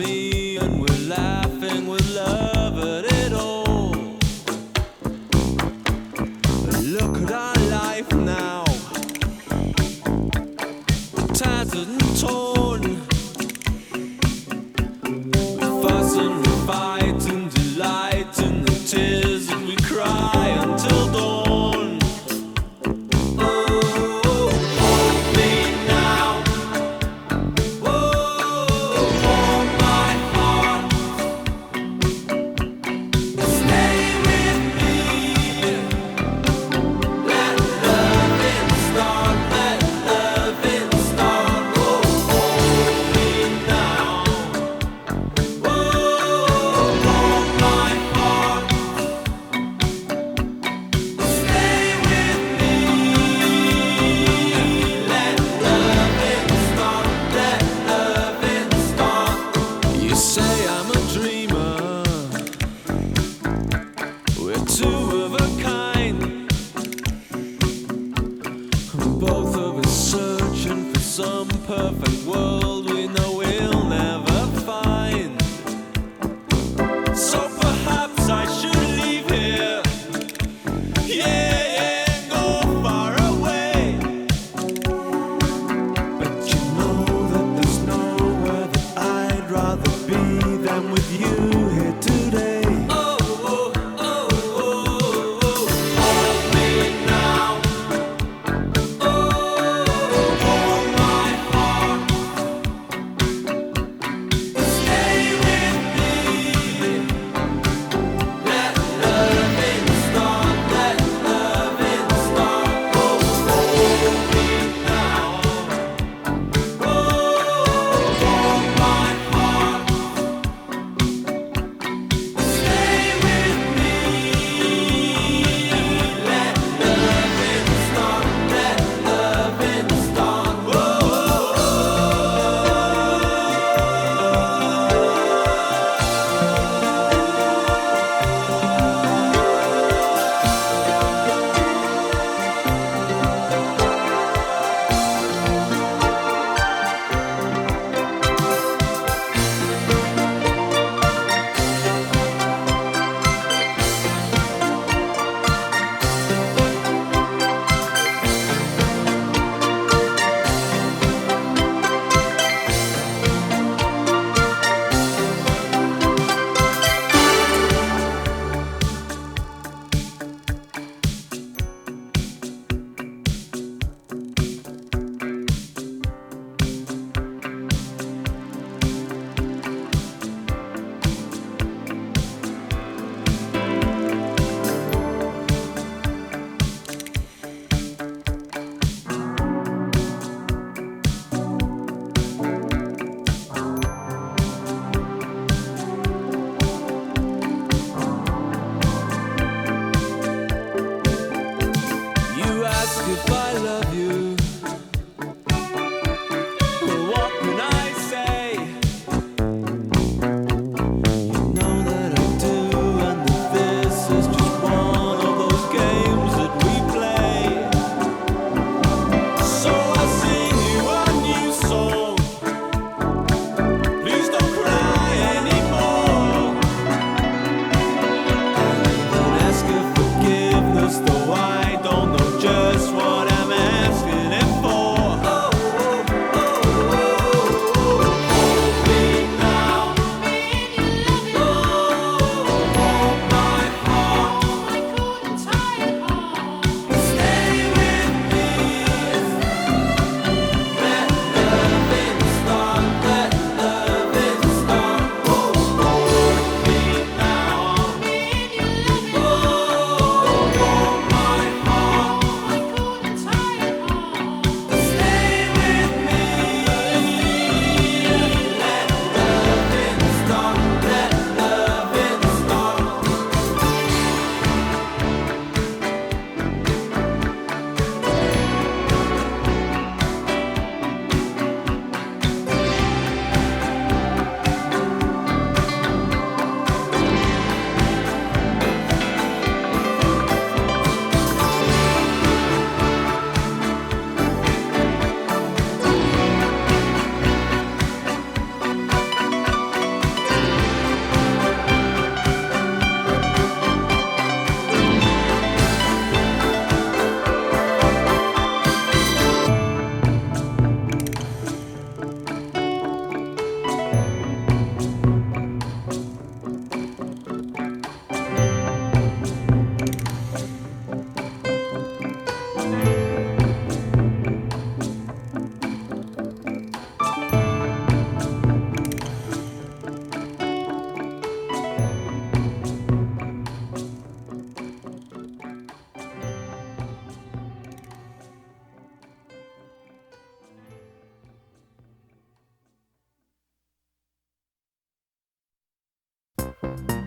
and we're laughing with love at it all. Look at our life now, tattered and torn, fussed and fight. goodbye. Bye.